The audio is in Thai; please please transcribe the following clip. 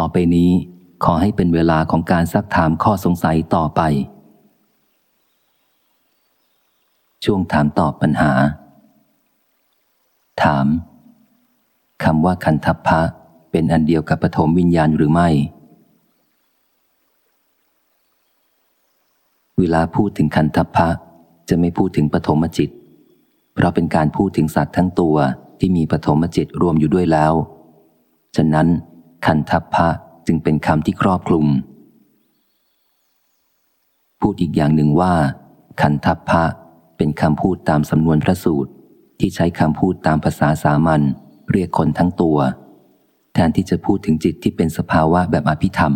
ต่อไปนี้ ขอให้เป็นเวลาของการซักถามข้อสงสัยต่อไป ช่วงถามตอบปัญหา ถามคำว่าคันทัพพะเป็นอันเดียวกับปฐมวิญญาณหรือไม่ เวลาพูดถึงคันทัพพะจะไม่พูดถึงปฐมจิต เพราะเป็นการพูดถึงสัตว์ทั้งตัวที่มีปฐมจิตรวมอยู่ด้วยแล้ว ฉะนั้น คันทัพพะจึงเป็นคำที่ครอบคลุม พูดอีกอย่างหนึ่งว่า คันทัพพะเป็นคำพูดตามสำนวนพระสูตร ที่ใช้คำพูดตามภาษาสามัญเรียกคนทั้งตัว แทนที่จะพูดถึงจิตที่เป็นสภาวะแบบอภิธรรม